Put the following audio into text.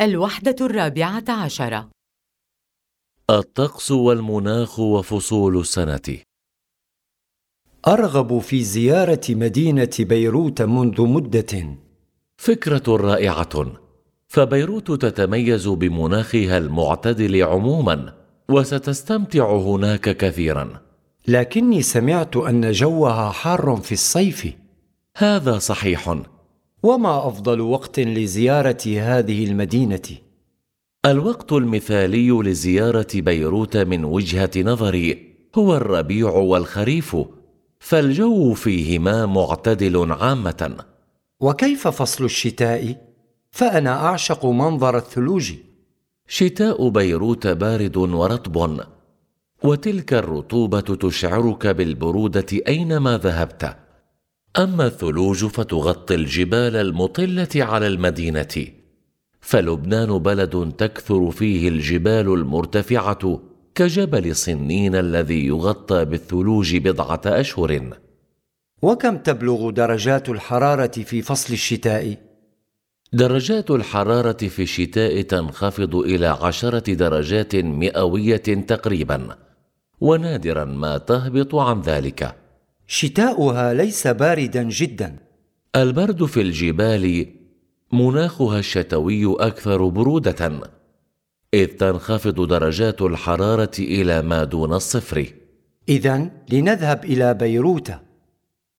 الوحدة الرابعة عشرة. الطقس والمناخ وفصول السنة. أرغب في زيارة مدينة بيروت منذ مدة. فكرة رائعة. فبيروت تتميز بمناخها المعتدل عموما وستستمتع هناك كثيرا. لكني سمعت أن جوها حار في الصيف. هذا صحيح. وما أفضل وقت لزيارة هذه المدينة؟ الوقت المثالي لزيارة بيروت من وجهة نظري هو الربيع والخريف فالجو فيهما معتدل عامة وكيف فصل الشتاء؟ فأنا أعشق منظر الثلوج شتاء بيروت بارد ورطب وتلك الرطوبة تشعرك بالبرودة أينما ذهبت أما الثلوج فتغطي الجبال المطلة على المدينة فلبنان بلد تكثر فيه الجبال المرتفعة كجبل صنين الذي يغطى بالثلوج بضعة أشهر وكم تبلغ درجات الحرارة في فصل الشتاء؟ درجات الحرارة في الشتاء تنخفض إلى عشرة درجات مئوية تقريبا ونادرا ما تهبط عن ذلك شتاؤها ليس باردا جدا. البرد في الجبال مناخها الشتوي أكثر برودة إذ تنخفض درجات الحرارة إلى ما دون الصفر. إذا لنذهب إلى بيروت.